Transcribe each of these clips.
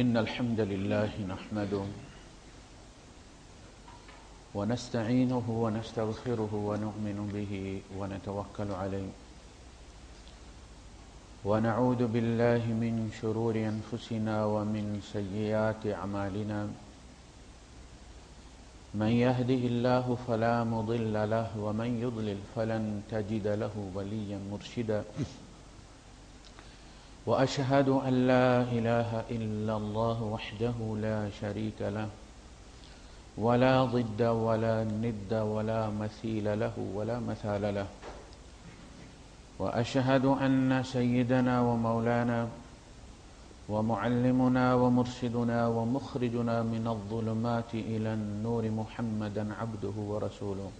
إن الحمد لله نحمده ونستعينه ونستغفره ونؤمن به ونتوكل عليه ونعوذ بالله من شرور أنفسنا ومن سيئات أعمالنا من يهده الله فلا مضل له ومن يضلل فلن تجد له وليا مرشدا وأشهد أن لا إله إلا الله وحده لا شريك له، ولا ضد ولا ند ولا مثيل له ولا مثال له. وأشهد أن سيدنا ومولانا ومعلمنا ومرشدنا ومخرجنا من الظلمات إلى النور محمدا عبده ورسوله.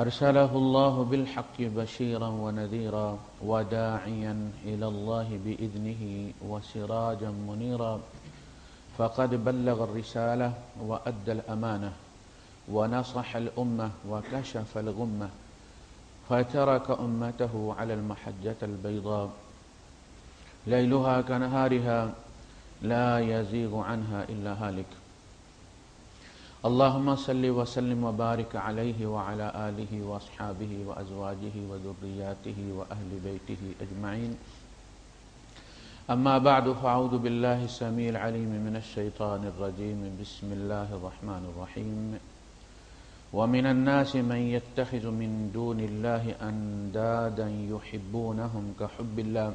أرسله الله بالحق بشيرا ونذيرا وداعيا إلى الله بإذنه وسراجا منيرا. فقد بلغ الرسالة وأدى الأمانة ونصح الأمة وكشف الغمة فترك أمته على المحجة البيضاء. ليلها كنهارها لا يزيغ عنها إلا هالك. اللهم صل وسلم وبارك عليه وعلى آله وأصحابه وأزواجه وذرياته وأهل بيته أجمعين أما بعد فأعوذ بالله السميع العليم من الشيطان الرجيم بسم الله الرحمن الرحيم ومن الناس من يتخذ من دون الله أندادا يحبونهم كحب الله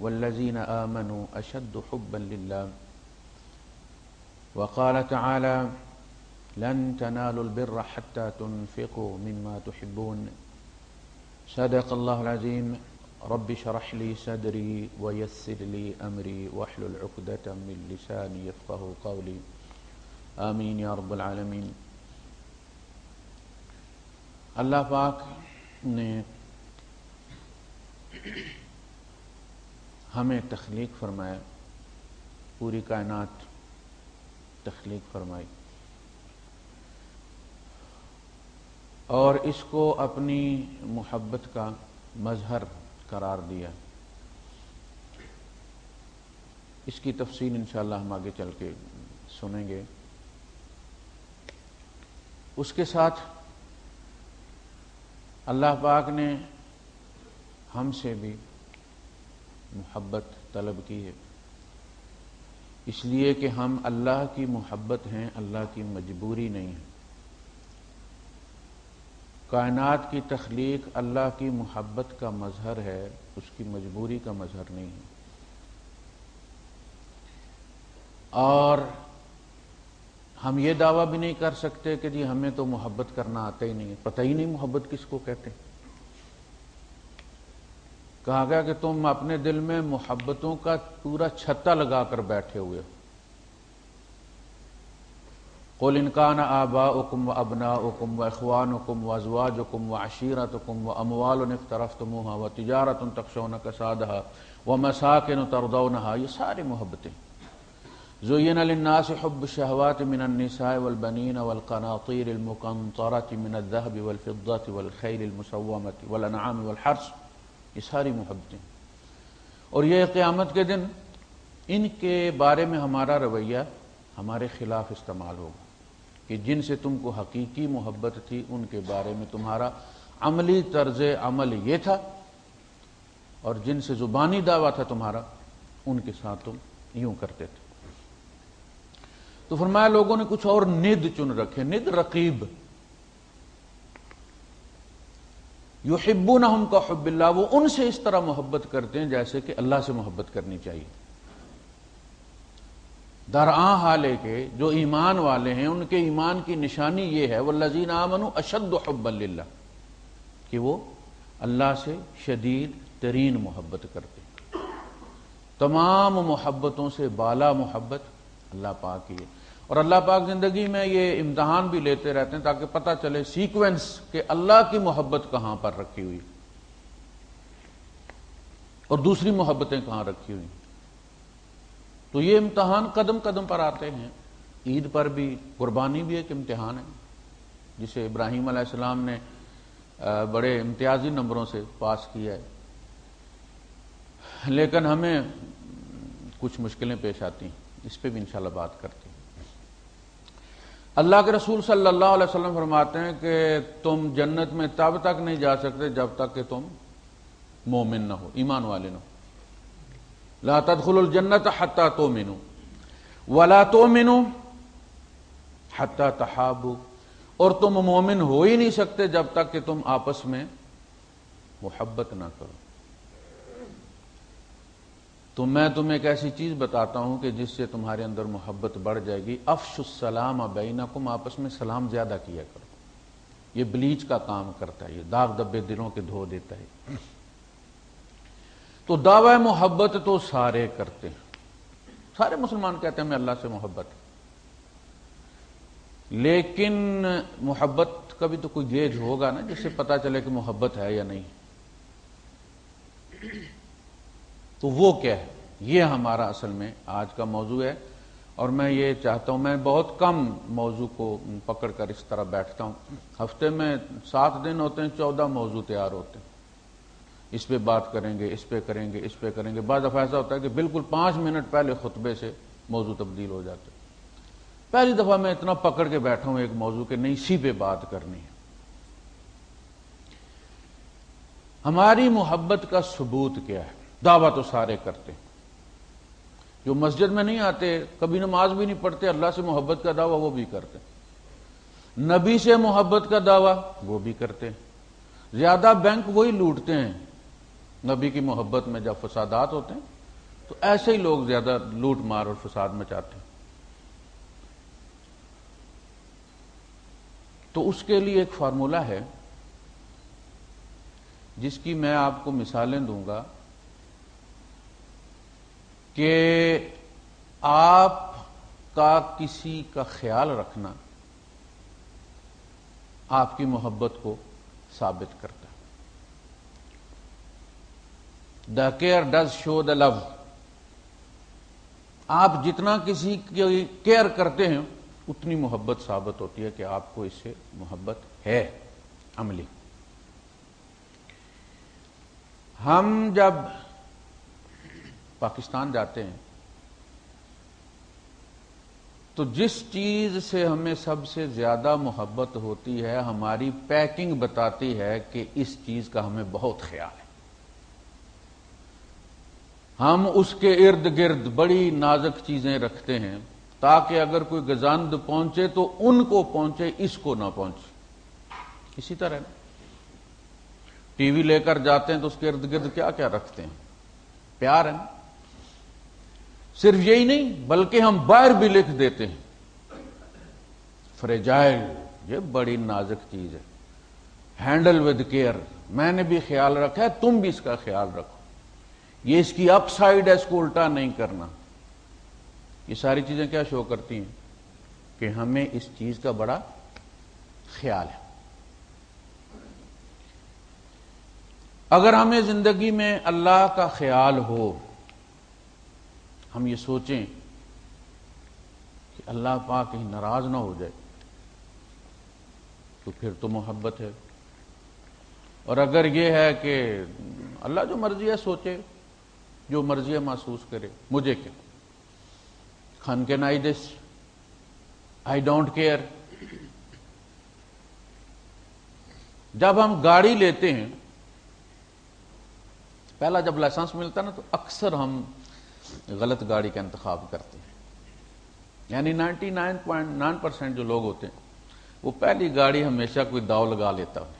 والذين آمنوا أشد حبا لله وقال تعالى لن تنالوا البر حتى تنفقوا مما تحبون. صدق الله العظيم. رب شرح لي صدري ويسر لي أمري واحلل عقدة من لساني يفقه قولي. آمين يا رب العالمين. اللہ پاک نے ہمیں تخلیق فرمایا، پوری کائنات تخلیق فرمائی۔ اور اس کو اپنی محبت کا مظہر قرار دیا۔ اس کی تفصیل انشاءاللہ ہم آگے چل کے سنیں گے۔ اس کے ساتھ اللہ پاک نے ہم سے بھی محبت طلب کی ہے۔ اس لیے کہ ہم اللہ کی محبت ہیں، اللہ کی مجبوری نہیں ہے کائنات کی تخلیق اللہ کی محبت کا مظہر ہے، اس کی مجبوری کا مظہر نہیں ہے۔ اور ہم یہ دعویٰ بھی نہیں کر سکتے کہ جی ہمیں تو محبت کرنا آتا ہی نہیں ہے۔ پتہ ہی نہیں محبت کس کو کہتے ہیں۔ کہا گیا کہ تم اپنے دل میں محبتوں کا پورا چھتا لگا کر بیٹھے ہوئے ہو۔ قل انکان آبا اکم و ابنا اکم و اخوان اکم و ازواج اکم و عشیرت اکم و اموال طرف تمہا و تجارت ان تقشون کسادہ و مساکن تردونہا یہ ساری محبتیں۔ زين للناس حب الشهوات من النساء والبنين والقناطير المقنطرة من الذهب والفضة والخيل المسومة والأنعام والحرس یہ ساری محبتیں۔ اور یہ قیامت کے دن ان کے بارے میں ہمارا رویہ ہمارے خلاف استعمال ہوگا۔ کہ جن سے تم کو حقیقی محبت تھی، ان کے بارے میں تمہارا عملی طرز عمل یہ تھا، اور جن سے زبانی دعویٰ تھا تمہارا، ان کے ساتھ تم یوں کرتے تھے۔ تو فرمایا لوگوں نے کچھ اور ند چن رکھے، ند رقیب۔ یو حبو کا حب اللہ، وہ ان سے اس طرح محبت کرتے ہیں جیسے کہ اللہ سے محبت کرنی چاہیے۔ در حالے کے جو ایمان والے ہیں، ان کے ایمان کی نشانی یہ ہے وہ لذین آمن اشد حب اللہ کہ وہ اللہ سے شدید ترین محبت کرتے تمام محبتوں سے بالا محبت اللہ پاک کی ہے۔ اور اللہ پاک زندگی میں یہ امتحان بھی لیتے رہتے ہیں تاکہ پتہ چلے سیکوینس کہ اللہ کی محبت کہاں پر رکھی ہوئی۔ اور دوسری محبتیں کہاں رکھی ہوئی۔ تو یہ امتحان قدم قدم پر آتے ہیں۔ عید پر بھی، قربانی بھی ایک امتحان ہے۔ جسے ابراہیم علیہ السلام نے بڑے امتیازی نمبروں سے پاس کیا ہے۔ لیکن ہمیں کچھ مشکلیں پیش آتی ہیں۔ اس پہ بھی انشاءاللہ بات کرتے ہیں۔ اللہ کے رسول صلی اللہ علیہ وسلم فرماتے ہیں کہ تم جنت میں تب تک نہیں جا سکتے جب تک کہ تم مومن نہ ہو، ایمان والے نہ ہو۔ لا تدخل الجنت حتی تو منو ولا تو منو حتی تحابو اور تم مومن ہو ہی نہیں سکتے جب تک کہ تم آپس میں محبت نہ کرو. تو میں تمہیں ایک ایسی چیز بتاتا ہوں کہ جس سے تمہارے اندر محبت بڑھ جائے گی. افش السلام بینکم، آپس میں سلام زیادہ کیا کرو. یہ بلیچ کا کام کرتا ہے، یہ داغ دبے دلوں کے دھو دیتا ہے. تو دعوی محبت تو سارے کرتے ہیں۔ سارے مسلمان کہتے ہیں میں اللہ سے محبت۔ ہے لیکن محبت کا بھی تو کوئی گیج ہوگا نا جس سے پتا چلے کہ محبت ہے یا نہیں۔ تو وہ کیا ہے؟ یہ ہمارا اصل میں آج کا موضوع ہے۔ اور میں یہ چاہتا ہوں، میں بہت کم موضوع کو پکڑ کر اس طرح بیٹھتا ہوں۔ ہفتے میں سات دن ہوتے ہیں، چودہ موضوع تیار ہوتے ہیں۔ اس پہ بات کریں گے، اس پہ کریں گے، اس پہ کریں گے۔ بعض دفعہ ایسا ہوتا ہے کہ بالکل پانچ منٹ پہلے خطبے سے موضوع تبدیل ہو جاتے پہلی دفعہ میں اتنا پکڑ کے بیٹھا ہوں ایک موضوع کے، نہیں، اسی پہ بات کرنی ہے۔ ہماری محبت کا ثبوت کیا ہے؟ دعویٰ تو سارے کرتے ہیں۔ جو مسجد میں نہیں آتے، کبھی نماز بھی نہیں پڑھتے، اللہ سے محبت کا دعویٰ وہ بھی کرتے نبی سے محبت کا دعویٰ وہ بھی کرتے زیادہ بینک وہی لوٹتے ہیں۔ نبی کی محبت میں جب فسادات ہوتے ہیں، تو ایسے ہی لوگ زیادہ لوٹ مار اور فساد مچاتے ہیں۔ تو اس کے لیے ایک فارمولہ ہے، جس کی میں آپ کو مثالیں دوں گا کہ آپ کا کسی کا خیال رکھنا آپ کی محبت کو ثابت کرتا ہے دا کیئر ڈز شو دا لو آپ جتنا کسی کی کیئر کرتے ہیں، اتنی محبت ثابت ہوتی ہے کہ آپ کو اس سے محبت ہے، عملی۔ ہم جب پاکستان جاتے ہیں، تو جس چیز سے ہمیں سب سے زیادہ محبت ہوتی ہے، ہماری پیکنگ بتاتی ہے کہ اس چیز کا ہمیں بہت خیال ہے۔ ہم اس کے ارد گرد بڑی نازک چیزیں رکھتے ہیں تاکہ اگر کوئی گزاند پہنچے تو ان کو پہنچے، اس کو نہ پہنچے۔ اسی طرح ٹی وی لے کر جاتے ہیں تو اس کے ارد گرد کیا کیا رکھتے ہیں؟ پیار ہے۔ نا صرف یہی نہیں، بلکہ ہم باہر بھی لکھ دیتے ہیں۔ فریجائل، یہ بڑی نازک چیز ہے۔ ہینڈل ود کیئر، میں نے بھی خیال رکھا ہے، تم بھی اس کا خیال رکھو۔ یہ اس کی اپ سائڈ ہے اس کو الٹا نہیں کرنا۔ یہ ساری چیزیں کیا شو کرتی ہیں؟ کہ ہمیں اس چیز کا بڑا خیال ہے۔ اگر ہمیں زندگی میں اللہ کا خیال ہو، ہم یہ سوچیں کہ اللہ پاک کہیں ناراض نہ ہو جائے، تو پھر تو محبت ہے۔ اور اگر یہ ہے کہ اللہ جو مرضی ہے سوچے۔ جو مرضی محسوس کرے۔ مجھے کیا؟ خان کے نائی دس۔ آئی ڈونٹ کیئر جب ہم گاڑی لیتے ہیں، پہلا جب لائسنس ملتا نا، تو اکثر ہم غلط گاڑی کا انتخاب کرتے ہیں۔ یعنی ninety nine point nine percent جو لوگ ہوتے ہیں، وہ پہلی گاڑی ہمیشہ کوئی داؤ لگا لیتا ہو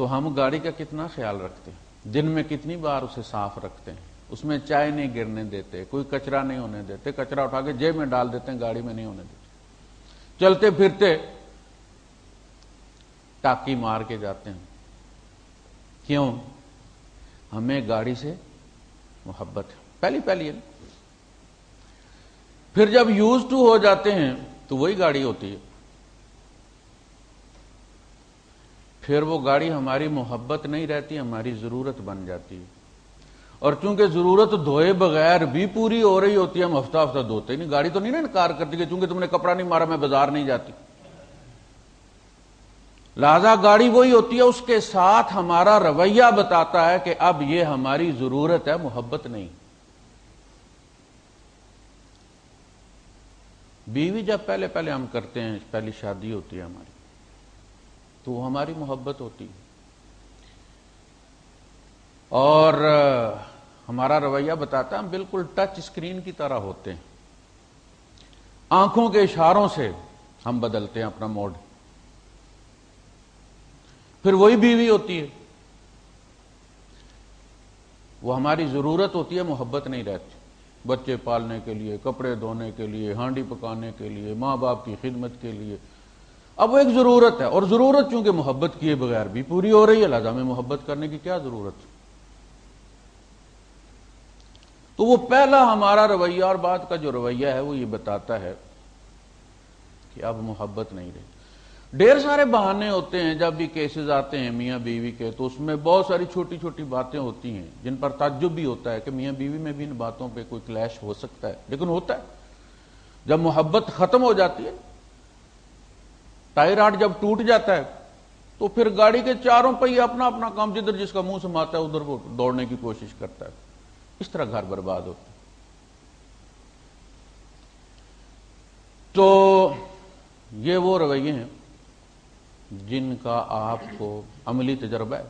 تو ہم گاڑی کا کتنا خیال رکھتے ہیں؟ دن میں کتنی بار اسے صاف رکھتے ہیں؟ اس میں چائے نہیں گرنے دیتے، کوئی کچرا نہیں ہونے دیتے، کچرا اٹھا کے جیب میں ڈال دیتے ہیں، گاڑی میں نہیں ہونے دیتے۔ چلتے پھرتے ٹاکی مار کے جاتے ہیں۔ کیوں؟ ہمیں گاڑی سے محبت ہے۔ پہلی پہلی ہے۔ پھر جب یوز ٹو ہو جاتے ہیں تو وہی گاڑی ہوتی ہے۔ پھر وہ گاڑی ہماری محبت نہیں رہتی، ہماری ضرورت بن جاتی۔ ہے اور چونکہ ضرورت دھوئے بغیر بھی پوری ہو رہی ہوتی ہے، ہم ہفتہ ہفتہ دھوتے نہیں۔ گاڑی تو نہیں نا انکار کرتی کہ چونکہ تم نے کپڑا نہیں مارا، میں بازار نہیں جاتی۔ لہذا گاڑی وہی ہوتی ہے، اس کے ساتھ ہمارا رویہ بتاتا ہے کہ اب یہ ہماری ضرورت ہے، محبت نہیں۔ بیوی جب پہلے پہلے ہم کرتے ہیں، پہلی شادی ہوتی ہے ہماری۔ تو وہ ہماری محبت ہوتی ہے۔ اور ہمارا رویہ بتاتا ہے، ہم بالکل ٹچ اسکرین کی طرح ہوتے ہیں۔ آنکھوں کے اشاروں سے ہم بدلتے ہیں اپنا موڈ۔ پھر وہی بیوی ہوتی ہے۔ وہ ہماری ضرورت ہوتی ہے، محبت نہیں رہتی۔ بچے پالنے کے لیے، کپڑے دھونے کے لیے، ہانڈی پکانے کے لیے، ماں باپ کی خدمت کے لیے اب وہ ایک ضرورت ہے اور ضرورت چونکہ محبت کیے بغیر بھی پوری ہو رہی ہے، لہٰذا میں محبت کرنے کی کیا ضرورت؟ تو وہ پہلا ہمارا رویہ اور بات کا جو رویہ ہے، وہ یہ بتاتا ہے کہ اب محبت نہیں رہی۔ ڈھیر سارے بہانے ہوتے ہیں، جب بھی کیسز آتے ہیں میاں بیوی کے، تو اس میں بہت ساری چھوٹی چھوٹی باتیں ہوتی ہیں، جن پر تعجب بھی ہوتا ہے کہ میاں بیوی میں بھی ان باتوں پہ کوئی کلیش ہو سکتا ہے۔ لیکن ہوتا ہے، جب محبت ختم ہو جاتی ہے ٹائر آٹ جب ٹوٹ جاتا ہے، تو پھر گاڑی کے چاروں پہ اپنا اپنا کام جدھر جس کا منہ سماتا ہے، ادھر وہ دوڑنے کی کوشش کرتا ہے۔ اس طرح گھر برباد ہوتا ہے۔ تو یہ وہ رویے ہیں جن کا آپ کو عملی تجربہ ہے۔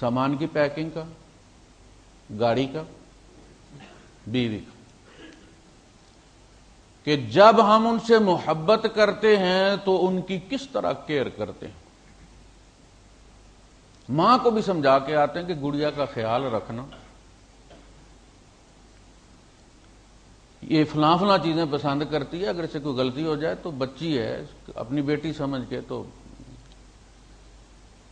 سامان کی پیکنگ کا، گاڑی کا، بیوی کا۔ کہ جب ہم ان سے محبت کرتے ہیں تو ان کی کس طرح کیئر کرتے ہیں؟ ماں کو بھی سمجھا کے آتے ہیں کہ گڑیا کا خیال رکھنا۔ یہ فلاں فلاں چیزیں پسند کرتی ہے، اگر اسے کوئی غلطی ہو جائے تو بچی ہے، اپنی بیٹی سمجھ کے تو۔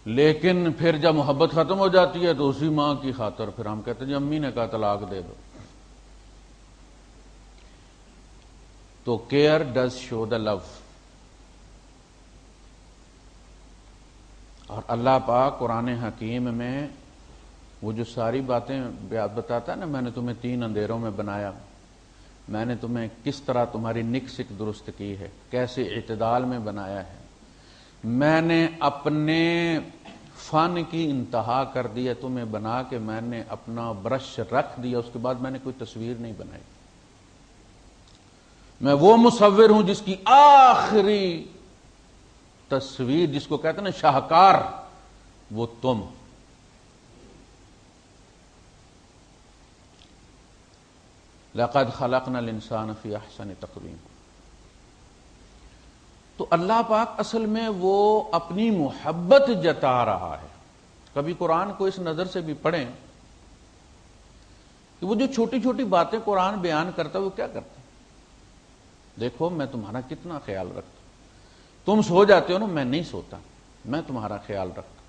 لیکن پھر جب محبت ختم ہو جاتی ہے تو اسی ماں کی خاطر پھر ہم کہتے ہیں جی امی نے کہا طلاق دے دو۔ تو کیئر ڈز شو دا لو اور اللہ پاک قرآن حکیم میں وہ جو ساری باتیں بتاتا ہے نا، میں نے تمہیں تین اندھیروں میں بنایا۔ میں نے تمہیں کس طرح تمہاری نک سک درست کی ہے، کیسے اعتدال میں بنایا ہے۔ میں نے اپنے فن کی انتہا کر دی ہے تمہیں بنا کے، میں نے اپنا برش رکھ دیا، اس کے بعد میں نے کوئی تصویر نہیں بنائی۔ میں وہ مصور ہوں جس کی آخری تصویر جس کو کہتے ہیں نا شاہکار، وہ تم۔ لقد خلقنا الانسان فی احسن تقویم۔ تو اللہ پاک اصل میں وہ اپنی محبت جتا رہا ہے۔ کبھی قرآن کو اس نظر سے بھی پڑھیں کہ وہ جو چھوٹی چھوٹی باتیں قرآن بیان کرتا ہے وہ کیا کرتا دیکھو میں تمہارا کتنا خیال رکھتا تم سو جاتے ہو نا، میں نہیں سوتا۔ میں تمہارا خیال رکھتا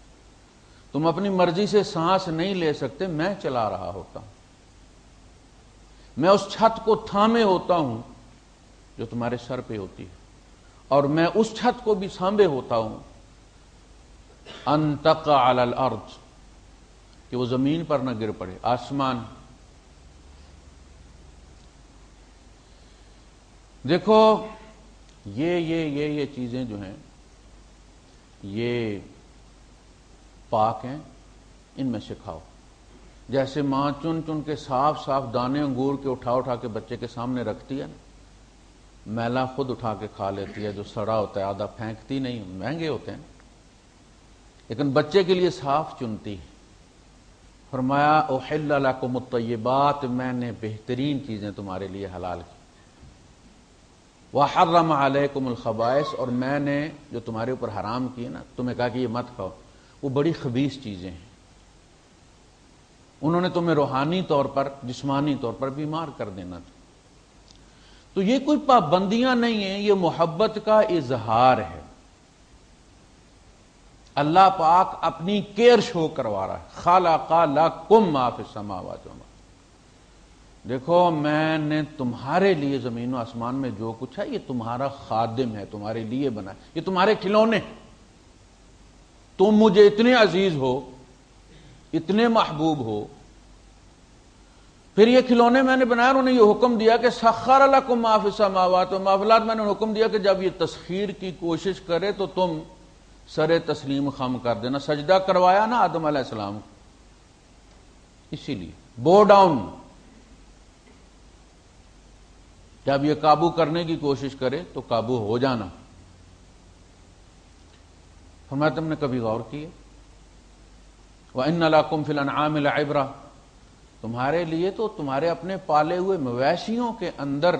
تم اپنی مرضی سے سانس نہیں لے سکتے، میں چلا رہا ہوتا ہوں۔ میں اس چھت کو تھامے ہوتا ہوں جو تمہارے سر پہ ہوتی ہے، اور میں اس چھت کو بھی سانبے ہوتا ہوں۔ انتق الارض، کہ وہ زمین پر نہ گر پڑے، آسمان دیکھو، یہ یہ یہ یہ چیزیں جو ہیں، یہ پاک ہیں، ان میں سکھاؤ جیسے ماں چن چن کے صاف صاف دانے انگور کے اٹھا اٹھا کے بچے کے سامنے رکھتی ہے نا، میلا خود اٹھا کے کھا لیتی ہے، جو سڑا ہوتا ہے، آدھا پھینکتی نہیں، مہنگے ہوتے ہیں۔ لیکن بچے کے لیے صاف چنتی ہے۔ فرمایا اوہل اللہ کو میں نے بہترین چیزیں تمہارے لیے حلال کی۔ وہ حرم علیکم الخبائش اور میں نے جو تمہارے اوپر حرام کی نا، تمہیں کہا کہ یہ مت کھاؤ، وہ بڑی خبیص چیزیں ہیں۔ انہوں نے تمہیں روحانی طور پر، جسمانی طور پر بیمار کر دینا تھا۔ تو یہ کوئی پابندیاں نہیں ہیں، یہ محبت کا اظہار ہے۔ اللہ پاک اپنی کیئر شو کروا رہا ہے۔ خالہ کالا کم معاف سماوات دیکھو، میں نے تمہارے لیے زمین و آسمان میں جو کچھ ہے، یہ تمہارا خادم ہے، تمہارے لیے بنا یہ تمہارے کھلونے تم مجھے اتنے عزیز ہو، اتنے محبوب ہو۔ پھر یہ کھلونے میں نے بنایا، انہوں نے یہ حکم دیا کہ سخر اللہ کو و معافلات میں نے حکم دیا کہ جب یہ تسخیر کی کوشش کرے تو تم سر تسلیم خم کر دینا۔ سجدہ کروایا نا آدم علیہ السلام اسی لیے بو ڈاؤن جب یہ قابو کرنے کی کوشش کرے تو قابو ہو جانا۔ فرمایا تم نے کبھی غور کیے وہ ان علاقم فلان عامل تمہارے لیے تو تمہارے اپنے پالے ہوئے مویشیوں کے اندر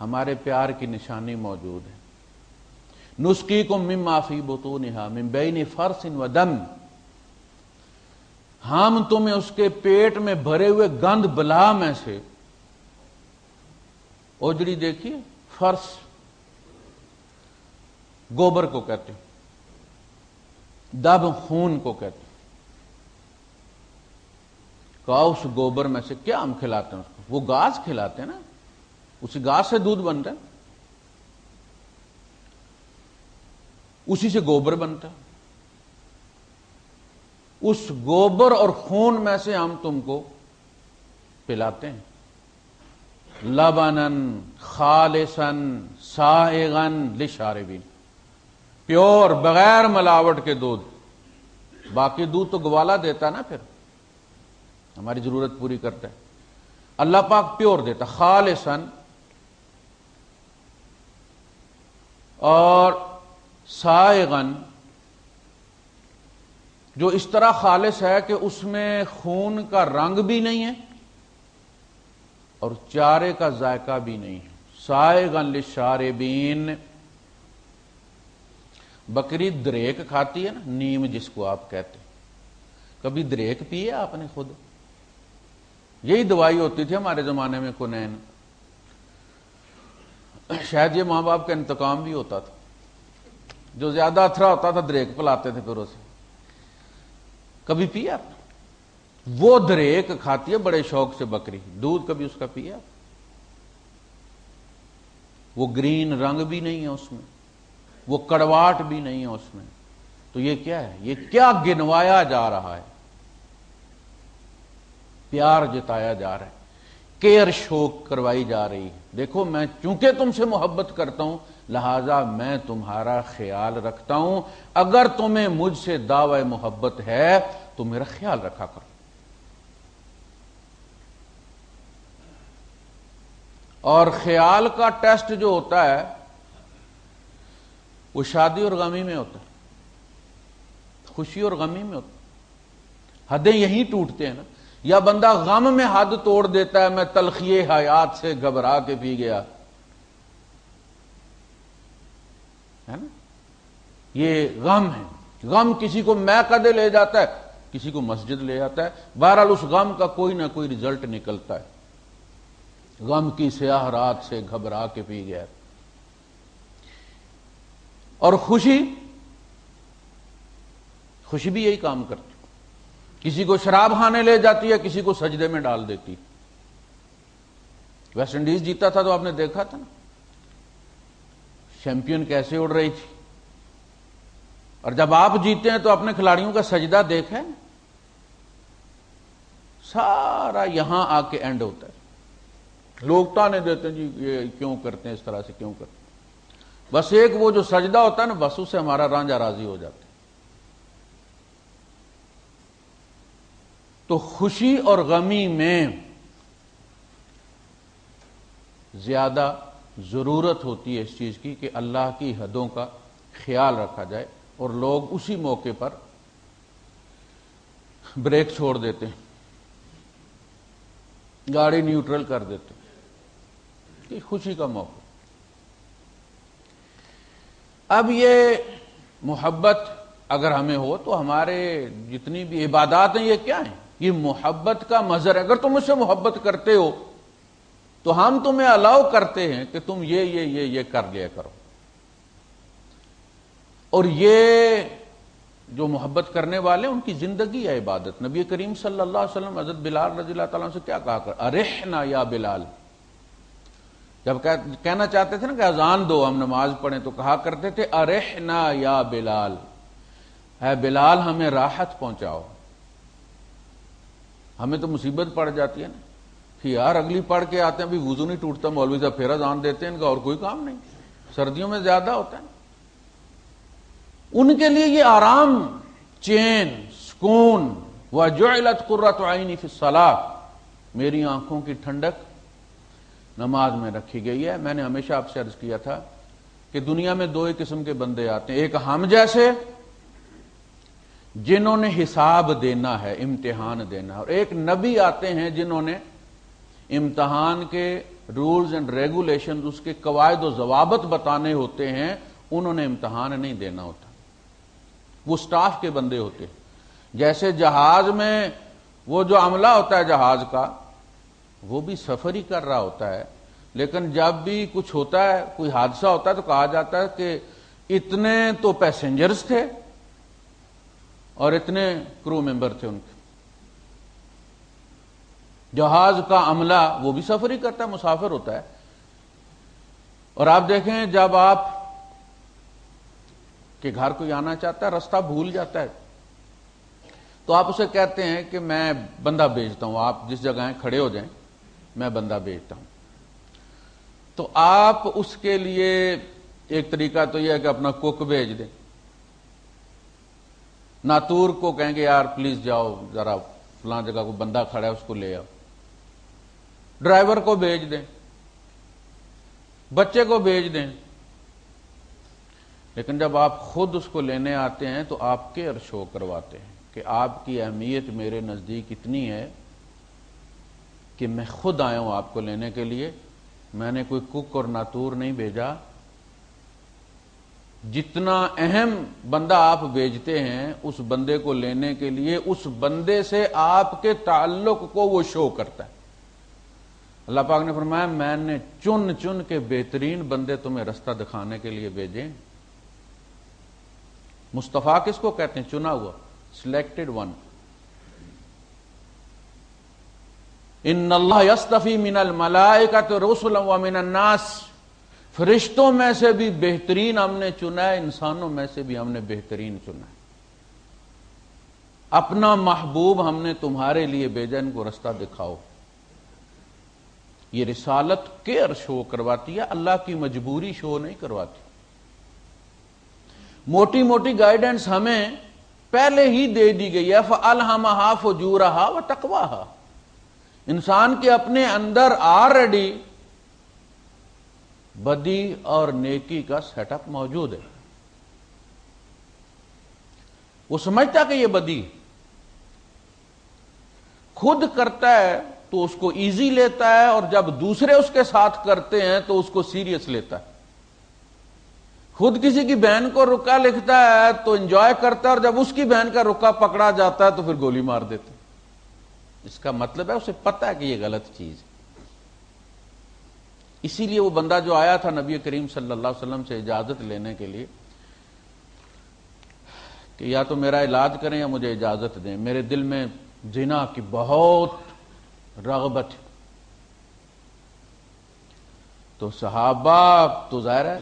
ہمارے پیار کی نشانی موجود ہے۔ نسخی کو مم معافی بتو نہا ممبئی فرس ان و دم ہم تمہیں اس کے پیٹ میں بھرے ہوئے گند بلا میں سے اوجڑی دیکھیے فرش گوبر کو کہتے ہیں۔ دب خون کو کہتے ہیں۔ کہا، اس گوبر میں سے کیا ہم کھلاتے ہیں اس کو؟ وہ گاس کھلاتے ہیں نا۔ اسی گاس سے دودھ بنتا ہے۔ اسی سے گوبر بنتا ہے۔ اس گوبر اور خون میں سے ہم تم کو پلاتے ہیں۔ لبنن خالصن سائغن لشاربین۔ پیور بغیر ملاوٹ کے دودھ۔ باقی دودھ تو گوالا دیتا نا پھر۔ ہماری ضرورت پوری کرتا ہے۔ اللہ پاک پیور دیتا خالصن اور سائغن جو اس طرح خالص ہے کہ اس میں خون کا رنگ بھی نہیں ہے اور چارے کا ذائقہ بھی نہیں ہے۔ سائے گن شارے بین بکری دریک کھاتی ہے نا، نیم جس کو آپ کہتے کبھی دریک پیے آپ نے خود؟ یہی دوائی ہوتی تھی ہمارے زمانے میں کنین شاید یہ ماں باپ کا انتقام بھی ہوتا تھا۔ جو زیادہ اترا ہوتا تھا، دریک پلاتے تھے پھر اسے۔ کبھی پیا وہ دریک کھاتی ہے، بڑے شوق سے بکری۔ دودھ کبھی اس کا پیا وہ گرین رنگ بھی نہیں ہے اس میں، وہ کڑواٹ بھی نہیں ہے اس میں۔ تو یہ کیا ہے؟ یہ کیا گنوایا جا رہا ہے؟ پیار جتایا جا رہا ہے۔ کیئر شوق کروائی جا رہی ہے۔ دیکھو، میں چونکہ تم سے محبت کرتا ہوں، لہذا میں تمہارا خیال رکھتا ہوں۔ اگر تمہیں مجھ سے دعوی محبت ہے، تو میرا خیال رکھا کرو۔ اور خیال کا ٹیسٹ جو ہوتا ہے، وہ شادی اور غمی میں ہوتا ہے۔ خوشی اور غمی میں ہوتا ہے۔ حدیں یہیں ٹوٹتے ہیں نا۔ یا بندہ غم میں حد توڑ دیتا ہے، میں تلخی حیات سے گھبرا کے پی گیا۔ ہے نا؟ یہ غم ہے۔ غم کسی کو میں قدے لے جاتا ہے، کسی کو مسجد لے جاتا ہے۔ بہرحال اس غم کا کوئی نہ کوئی رزلٹ نکلتا ہے۔ غم کی سیاہ رات سے گھبرا کے پی گیا۔ اور خوشی خوشی بھی یہی کام کرتی۔ کسی کو شراب ہانے لے جاتی ہے، کسی کو سجدے میں ڈال دیتی۔ ویسٹ انڈیز جیتا تھا تو آپ نے دیکھا تھا نا۔ چیمپئن کیسے اڑ رہی تھی۔ اور جب آپ جیتے ہیں تو اپنے کھلاڑیوں کا سجدہ دیکھیں۔ سارا یہاں آ کے اینڈ ہوتا ہے۔ لوگ تانے دیتے ہیں جی یہ کیوں کرتے ہیں، اس طرح سے کیوں کرتے ہیں؟ بس ایک وہ جو سجدہ ہوتا ہے نا، بس اس سے ہمارا رانجا راضی ہو جاتا ہے۔ تو خوشی اور غمی میں زیادہ ضرورت ہوتی ہے اس چیز کی کہ اللہ کی حدوں کا خیال رکھا جائے اور لوگ اسی موقع پر بریک چھوڑ دیتے ہیں۔ گاڑی نیوٹرل کر دیتے ہیں خوشی کا موقع۔ اب یہ محبت اگر ہمیں ہو تو ہمارے جتنی بھی عبادات ہیں یہ کیا ہیں؟ یہ محبت کا مظہر ہے۔ اگر تم اس سے محبت کرتے ہو تو ہم تمہیں الاؤ کرتے ہیں کہ تم یہ یہ یہ یہ کر لیا کرو۔ اور یہ جو محبت کرنے والے ان کی زندگی ہے عبادت۔ نبی کریم صلی اللہ علیہ وسلم حضرت بلال رضی اللہ تعالیٰ سے کیا کہا کر؟ ارحنا یا بلال۔ جب کہنا چاہتے تھے نا کہ اذان دو، ہم نماز پڑھیں تو کہا کرتے تھے، ارحنا یا بلال۔ ہے بلال، ہمیں راحت پہنچاؤ۔ ہمیں تو مصیبت پڑ جاتی ہے نا۔ کہ یار، اگلی پڑھ کے آتے ہیں، ابھی وضو نہیں ٹوٹتا، مولوی صاحب پھر اذان دیتے ہیں، ان کا اور کوئی کام نہیں۔ سردیوں میں زیادہ ہوتا ہے ان کے لیے یہ آرام، چین، سکون۔ و جو علت قرت آئینی فصلاح میری آنکھوں کی ٹھنڈک نماز میں رکھی گئی ہے۔ میں نے ہمیشہ آپ سے عرض کیا تھا کہ دنیا میں دو ہی قسم کے بندے آتے ہیں۔ ایک ہم جیسے، جنہوں نے حساب دینا ہے، امتحان دینا اور ایک نبی آتے ہیں جنہوں نے امتحان کے رولز اینڈ ریگولیشن اس کے قواعد و ضوابط بتانے ہوتے ہیں۔ انہوں نے امتحان نہیں دینا ہوتا۔ وہ سٹاف کے بندے ہوتے جیسے جہاز میں وہ جو عملہ ہوتا ہے جہاز کا وہ بھی سفر ہی کر رہا ہوتا ہے۔ لیکن جب بھی کچھ ہوتا ہے، کوئی حادثہ ہوتا ہے تو کہا جاتا ہے کہ اتنے تو پیسنجرز تھے اور اتنے کرو ممبر تھے ان کے۔ جہاز کا عملہ وہ بھی سفر ہی کرتا ہے، مسافر ہوتا ہے۔ اور آپ دیکھیں جب آپ کے گھر کوئی آنا چاہتا ہے رستہ بھول جاتا ہے۔ تو آپ اسے کہتے ہیں کہ میں بندہ بھیجتا ہوں، آپ جس جگہ کھڑے ہو جائیں۔ میں بندہ بھیجتا ہوں۔ تو آپ اس کے لیے ایک طریقہ تو یہ ہے کہ اپنا کوک بھیج دیں۔ ناتور کو کہیں گے، یار، پلیز جاؤ، ذرا فلاں جگہ کو بندہ کھڑا ہے، اس کو لے آؤ۔ ڈرائیور کو بھیج دیں۔ بچے کو بھیج دیں۔ لیکن جب آپ خود اس کو لینے آتے ہیں تو آپ کیئر شو کرواتے ہیں کہ آپ کی اہمیت میرے نزدیک اتنی ہے کہ میں خود آیا ہوں آپ کو لینے کے لیے۔ میں نے کوئی کک اور ناتور نہیں بھیجا۔ جتنا اہم بندہ آپ بھیجتے ہیں، اس بندے کو لینے کے لیے، اس بندے سے آپ کے تعلق کو وہ شو کرتا ہے۔ اللہ پاک نے فرمایا، میں نے چن چن کے بہترین بندے تمہیں رستہ دکھانے کے لیے بھیجے۔ مصطفیٰ کس کو کہتے ہیں؟ چنا ہوا۔ سلیکٹڈ ون ان اللہ یستفی من الملائکت رسول و من الناس۔ فرشتوں میں سے بھی بہترین ہم نے چنا ہے، انسانوں میں سے بھی ہم نے بہترین چنا ہے۔ اپنا محبوب ہم نے تمہارے لیے بھیجا، ان کو رستہ دکھاؤ۔ یہ رسالت کیئر شو کرواتی ہے؟ اللہ کی مجبوری شو نہیں کرواتی۔ موٹی موٹی گائیڈنس ہمیں پہلے ہی دے دی گئی ہے الحمہ فجورہا و تقواہا انسان کے اپنے اندر آلریڈی بدی اور نیکی کا سیٹ اپ موجود ہے۔ وہ سمجھتا کہ یہ بدی خود کرتا ہے تو اس کو ایزی لیتا ہے اور جب دوسرے اس کے ساتھ کرتے ہیں تو اس کو سیریس لیتا ہے۔ خود کسی کی بہن کو رکا لکھتا ہے تو انجوائے کرتا ہے اور جب اس کی بہن کا رکا پکڑا جاتا ہے تو پھر گولی مار دیتے اس کا مطلب ہے اسے پتا ہے کہ یہ غلط چیز ہے۔ اسی لیے وہ بندہ جو آیا تھا نبی کریم صلی اللہ علیہ وسلم سے اجازت لینے کے لیے کہ یا تو میرا علاج کریں یا مجھے اجازت دیں، میرے دل میں جنا کی بہت رغبت تو صحابہ، تو ظاہر ہے،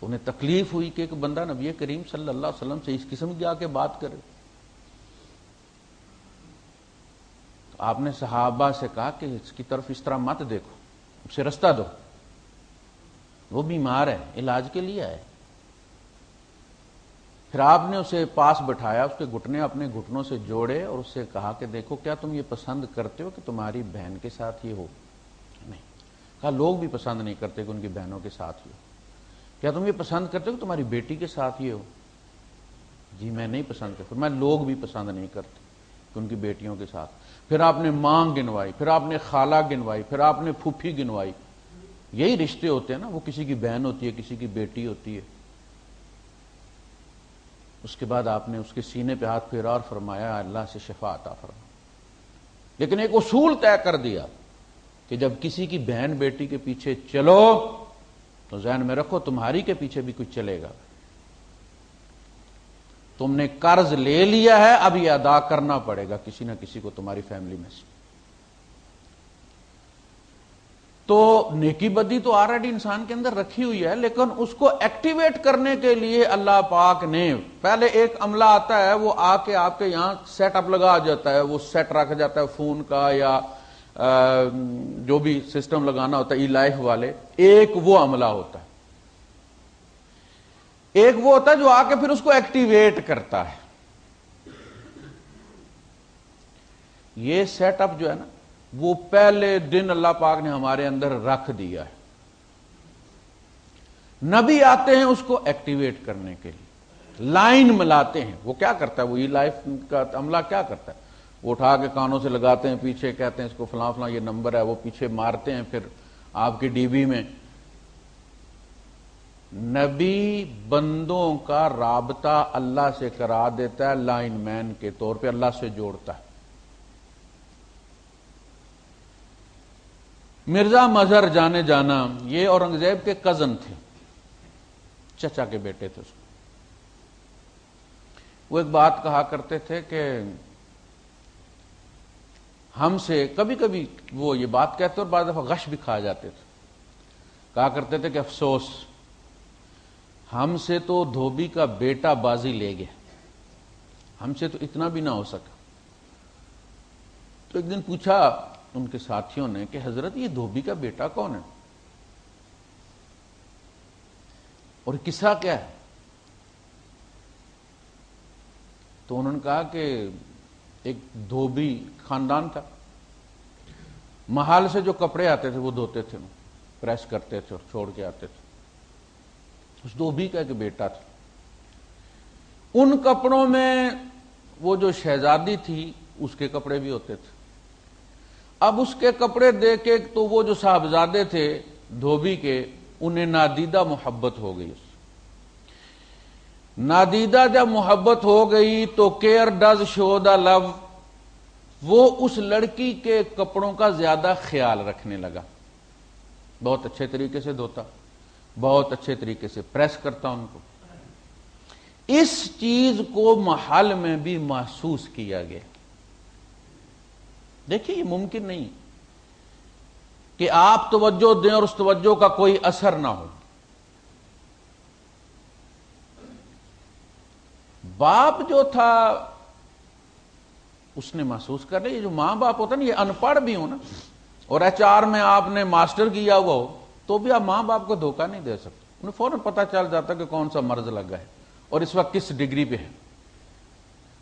تو انہیں تکلیف ہوئی کہ ایک بندہ نبی کریم صلی اللہ علیہ وسلم سے اس قسم کی آ کے بات کرے۔ تو آپ نے صحابہ سے کہا کہ اس کی طرف اس طرح مت دیکھو اسے رستہ دو۔ وہ بیمار ہے علاج کے لیے آئے۔ پھر آپ نے اسے پاس بٹھایا، اس کے گھٹنے اپنے گھٹنوں سے جوڑے اور اس سے کہا کہ دیکھو، کیا تم یہ پسند کرتے ہو کہ تمہاری بہن کے ساتھ یہ ہو؟ نہیں۔ کہا، لوگ بھی پسند نہیں کرتے کہ ان کی بہنوں کے ساتھ ہی ہو۔ کیا تم یہ پسند کرتے ہو کہ تمہاری بیٹی کے ساتھ یہ ہو؟ جی میں نہیں پسند کرتا، میں لوگ بھی پسند نہیں کرتے کہ ان کی بیٹیوں کے ساتھ۔ پھر آپ نے مانگ گنوائی، پھر آپ نے خالہ گنوائی، پھر آپ نے پھوپھی گنوائی۔ یہی رشتے ہوتے ہیں نا، وہ کسی کی بہن ہوتی ہے، کسی کی بیٹی ہوتی ہے۔ اس کے بعد آپ نے اس کے سینے پہ ہاتھ پھیرا اور فرمایا، اللہ سے شفا عطا فرما۔ لیکن ایک اصول طے کر دیا کہ جب کسی کی بہن بیٹی کے پیچھے چلو تو ذہن میں رکھو، تمہاری کے پیچھے بھی کچھ چلے گا۔ تم نے قرض لے لیا ہے، اب یہ ادا کرنا پڑے گا، کسی نہ کسی کو تمہاری فیملی میں سے۔ تو نیکی بدی تو آلریڈی انسان کے اندر رکھی ہوئی ہے، لیکن اس کو ایکٹیویٹ کرنے کے لیے اللہ پاک نے پہلے ایک عملہ آتا ہے، وہ آ کے آپ کے یہاں سیٹ اپ لگا جاتا ہے۔ وہ سیٹ رکھ جاتا ہے فون کا یا جو بھی سسٹم لگانا ہوتا ہے، ای لائف والے۔ ایک وہ عملہ ہوتا ہے۔ ایک وہ ہوتا ہے جو آ کے پھر اس کو ایکٹیویٹ کرتا ہے۔ یہ سیٹ اپ جو ہے نا، وہ پہلے دن اللہ پاک نے ہمارے اندر رکھ دیا ہے۔ نبی آتے ہیں اس کو ایکٹیویٹ کرنے کے لیے۔ لائن ملاتے ہیں۔ وہ کیا کرتا ہے؟ وہ یہ لائف کا عملہ کیا کرتا ہے؟ وہ اٹھا کے کانوں سے لگاتے ہیں، پیچھے کہتے ہیں اس کو فلاں فلاں یہ نمبر ہے، وہ پیچھے مارتے ہیں۔ پھر آپ کی ڈی بی میں نبی بندوں کا رابطہ اللہ سے کرا دیتا ہے، لائن مین کے طور پہ اللہ سے جوڑتا ہے۔ مرزا مظہر جانے جانا، یہ اورنگزیب کے کزن تھے۔ چچا کے بیٹے تھے اس کو۔ وہ ایک بات کہا کرتے تھے کہ ہم سے کبھی کبھی وہ یہ بات کہتے اور بعض دفعہ غش بھی کھا جاتے تھے۔ کہا کرتے تھے کہ افسوس ہم سے تو دھوبی کا بیٹا بازی لے گیا ہم سے تو اتنا بھی نہ ہو سکا تو ایک دن پوچھا ان کے ساتھیوں نے کہ حضرت یہ دھوبی کا بیٹا کون ہے اور قصہ کیا ہے تو انہوں نے کہا کہ ایک دھوبی خاندان تھا محال سے جو کپڑے آتے تھے وہ دھوتے تھے پریس کرتے تھے اور چھوڑ کے آتے تھے اس دھوبی کا ایک بیٹا تھا۔ ان کپڑوں میں وہ جو شہزادی تھی، اس کے کپڑے بھی ہوتے تھے۔ اب اس کے کپڑے دے کے تو وہ جو صاحبزادے تھے دھوبی کے، انہیں نادیدہ محبت ہو گئی۔ نادیدہ جب محبت ہو گئی تو کیئر ڈز شو دا لو۔ وہ اس لڑکی کے کپڑوں کا زیادہ خیال رکھنے لگا۔ بہت اچھے طریقے سے دھوتا۔ بہت اچھے طریقے سے پریس کرتا ان کو۔ اس چیز کو محل میں بھی محسوس کیا گیا۔ دیکھیے یہ ممکن نہیں کہ آپ توجہ دیں اور اس توجہ کا کوئی اثر نہ ہو۔ باپ جو تھا، اس نے محسوس کر لیا، یہ جو ماں باپ ہوتا نا، یہ ان پڑھ بھی ہو نا، اور ایچ آر میں آپ نے ماسٹر کیا ہوا ہو۔ تو بھی آپ ماں باپ کو دھوکہ نہیں دے سکتے۔ انہیں فوراً پتا چل جاتا کہ کون سا مرض لگا ہے اور اس وقت کس ڈگری پہ ہے۔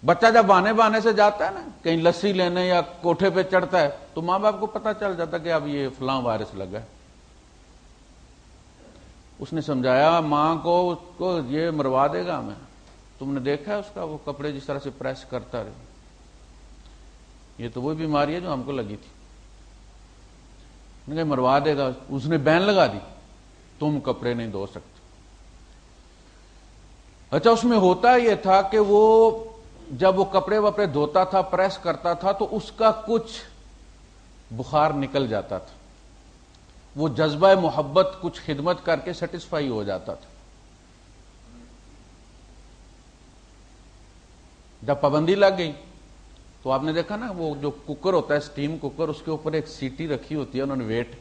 بچہ جب بانے بانے سے جاتا ہے نا، کہیں لسی لینے یا کوٹھے پہ چڑھتا ہے، تو ماں باپ کو پتا چل جاتا کہ اب یہ فلاں وائرس لگا ہے۔ اس نے سمجھایا، ماں کو یہ مروا دے گا ہمیں تم نے دیکھا ہے اس کا وہ کپڑے جس طرح سے پریس کرتا رہے۔ یہ تو وہ بیماری ہے جو ہم کو لگی تھی۔ مروا دے گا، اس نے بین لگا دی۔ تم کپڑے نہیں دھو سکتے۔ اچھا اس میں ہوتا یہ تھا کہ وہ جب وہ کپڑے وپڑے دھوتا تھا، پریس کرتا تھا، تو اس کا کچھ بخار نکل جاتا تھا۔ وہ جذبہ محبت، کچھ خدمت کر کے سیٹسفائی ہو جاتا تھا۔ جب پابندی لگ گئی تو آپ نے دیکھا نا وہ جو کوکر ہوتا ہے اسٹیم کوکر اس کے اوپر ایک سیٹی رکھی ہوتی ہے، انہوں نے ویٹ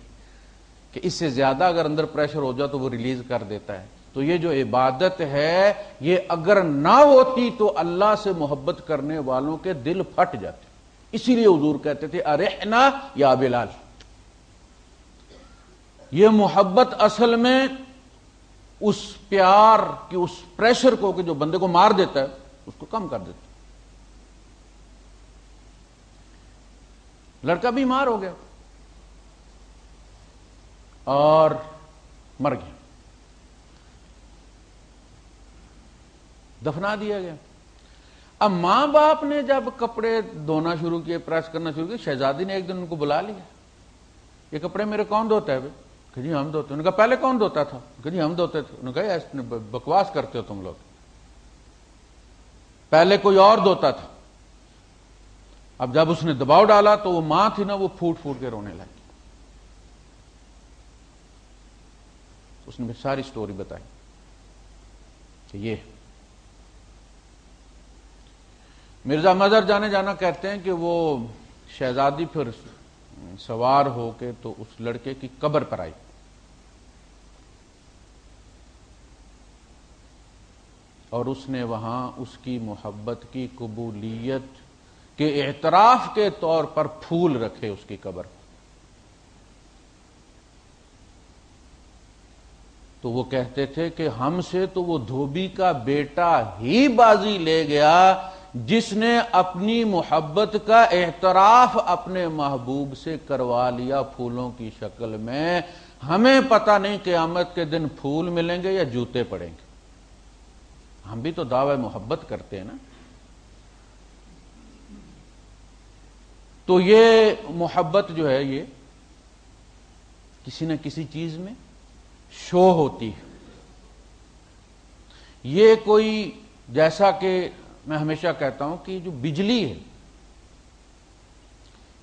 کہ اس سے زیادہ اگر اندر پریشر ہو جائے تو وہ ریلیز کر دیتا ہے۔ تو یہ جو عبادت ہے، یہ اگر نہ ہوتی تو اللہ سے محبت کرنے والوں کے دل پھٹ جاتے۔ اسی لیے حضور کہتے تھے، ارحنا یا بلال یہ محبت اصل میں اس پیار کی، اس پریشر کو کہ جو بندے کو مار دیتا ہے، اس کو کم کر دیتا لڑکا بیمار ہو گیا اور مر گیا۔ دفنا دیا گیا۔ اب ماں باپ نے جب کپڑے دھونا شروع کیے، پریس کرنا شروع کیا شہزادی نے ایک دن ان کو بلا لیا۔ یہ کپڑے میرے کون دھوتا ہے کہ جی ہم دھوتے انہوں نے کہا، پہلے کون دھوتا تھا؟ کہ جی ہم دھوتے تھے۔ انہوں نے کہا بکواس کرتے ہو تم لوگ۔ پہلے کوئی اور دھوتا تھا۔ اب جب اس نے دباؤ ڈالا تو وہ ماں تھی نا، وہ پھوٹ پھوٹ کے رونے لگی۔ اس نے ساری سٹوری بتائی کہ یہ مرزا مظہر جانے جانا کہتے ہیں کہ وہ شہزادی پھر سوار ہو کے تو اس لڑکے کی قبر پر آئی۔ اور اس نے وہاں اس کی محبت کی قبولیت کے اعتراف کے طور پر پھول رکھے اس کی قبر۔ تو وہ کہتے تھے کہ ہم سے تو وہ دھوبی کا بیٹا ہی بازی لے گیا جس نے اپنی محبت کا اعتراف اپنے محبوب سے کروا لیا پھولوں کی شکل میں۔ ہمیں پتہ نہیں قیامت کے دن پھول ملیں گے یا جوتے پڑیں گے۔ ہم بھی تو دعوی محبت کرتے ہیں نا۔ تو یہ محبت جو ہے یہ کسی نہ کسی چیز میں شو ہوتی ہے۔ یہ کوئی جیسا کہ میں ہمیشہ کہتا ہوں کہ جو بجلی ہے،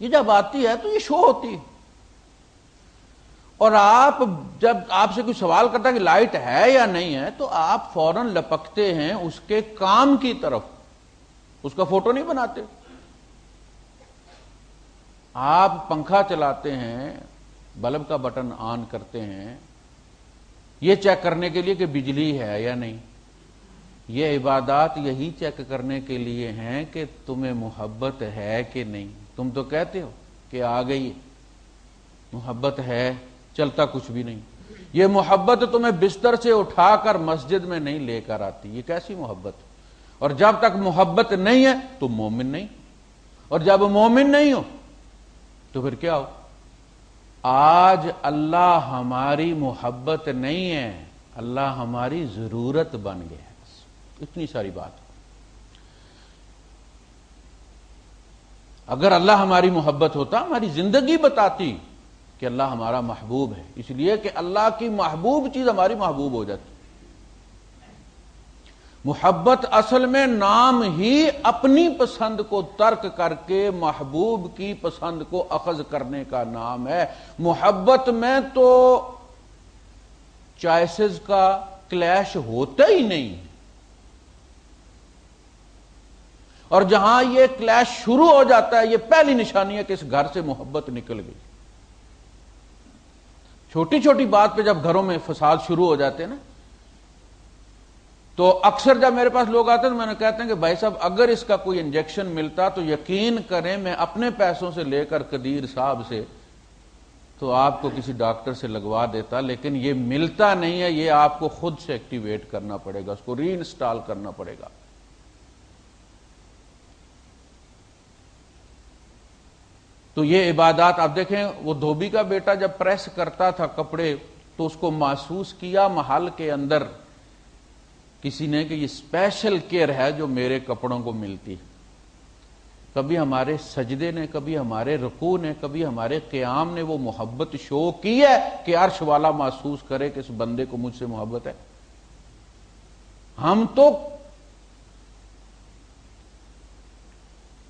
یہ جب آتی ہے تو یہ شو ہوتی ہے۔ اور آپ جب آپ سے کوئی سوال کرتا کہ لائٹ ہے یا نہیں ہے، تو آپ فوراً لپکتے ہیں اس کے کام کی طرف۔ اس کا فوٹو نہیں بناتے۔ آپ پنکھا چلاتے ہیں، بلب کا بٹن آن کرتے ہیں، یہ چیک کرنے کے لیے کہ بجلی ہے یا نہیں۔ یہ عبادات یہی چیک کرنے کے لیے ہیں کہ تمہیں محبت ہے کہ نہیں۔ تم تو کہتے ہو کہ آ گئی محبت ہے، چلتا کچھ بھی نہیں۔ یہ محبت تمہیں بستر سے اٹھا کر مسجد میں نہیں لے کر آتی۔ یہ کیسی محبت؟ اور جب تک محبت نہیں ہے تو مومن نہیں۔ اور جب مومن نہیں ہو تو پھر کیا ہو؟ آج اللہ ہماری محبت نہیں ہے، اللہ ہماری ضرورت بن گیا اتنی ساری بات۔ اگر اللہ ہماری محبت ہوتا، ہماری زندگی بتاتی کہ اللہ ہمارا محبوب ہے، اس لیے کہ اللہ کی محبوب چیز ہماری محبوب ہو جاتی۔ محبت اصل میں نام ہی اپنی پسند کو ترک کر کے محبوب کی پسند کو اخذ کرنے کا نام ہے۔ محبت میں تو چوائسز کا کلیش ہوتا ہی نہیں۔ اور جہاں یہ کلیش شروع ہو جاتا ہے، یہ پہلی نشانی ہے کہ اس گھر سے محبت نکل گئی۔ چھوٹی چھوٹی بات پہ جب گھروں میں فساد شروع ہو جاتے ہیں نا تو اکثر جب میرے پاس لوگ آتے ہیں تو میں نے کہتے ہیں کہ بھائی صاحب، اگر اس کا کوئی انجیکشن ملتا تو یقین کریں میں اپنے پیسوں سے لے کر قدیر صاحب سے تو آپ کو کسی ڈاکٹر سے لگوا دیتا، لیکن یہ ملتا نہیں ہے، یہ آپ کو خود سے ایکٹیویٹ کرنا پڑے گا، اس کو ری انسٹال کرنا پڑے گا۔ تو یہ عبادات، آپ دیکھیں، وہ دھوبی کا بیٹا جب پریس کرتا تھا کپڑے تو اس کو محسوس کیا محل کے اندر۔ کسی نے کہ یہ اسپیشل کیئر ہے جو میرے کپڑوں کو ملتی کبھی ہمارے سجدے نے، کبھی ہمارے رکوع نے، کبھی ہمارے قیام نے وہ محبت شو کی ہے کہ عرش والا محسوس کرے کہ اس بندے کو مجھ سے محبت ہے۔ ہم تو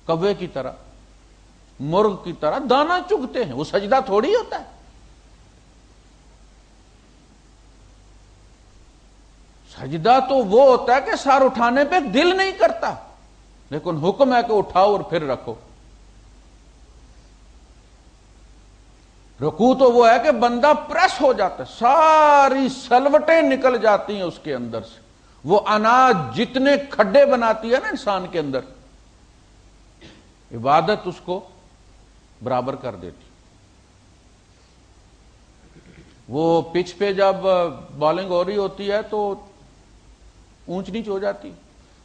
کبے کی طرح، مرغ کی طرح دانا چگتے ہیں، وہ سجدہ تھوڑی ہوتا ہے۔ سجدہ تو وہ ہوتا ہے کہ سار اٹھانے پہ دل نہیں کرتا۔ لیکن حکم ہے کہ اٹھاؤ اور پھر رکھو۔ رکو تو وہ ہے کہ بندہ پریس ہو جاتا ہے۔ ساری سلوٹیں نکل جاتی ہیں اس کے اندر سے۔ وہ اناج جتنے کھڈے بناتی ہے نا انسان کے اندر۔ عبادت اس کو برابر کر دیتی۔ وہ پچ پہ جب بالنگ ہو رہی ہوتی ہے تو اونچ نیچ ہو جاتی۔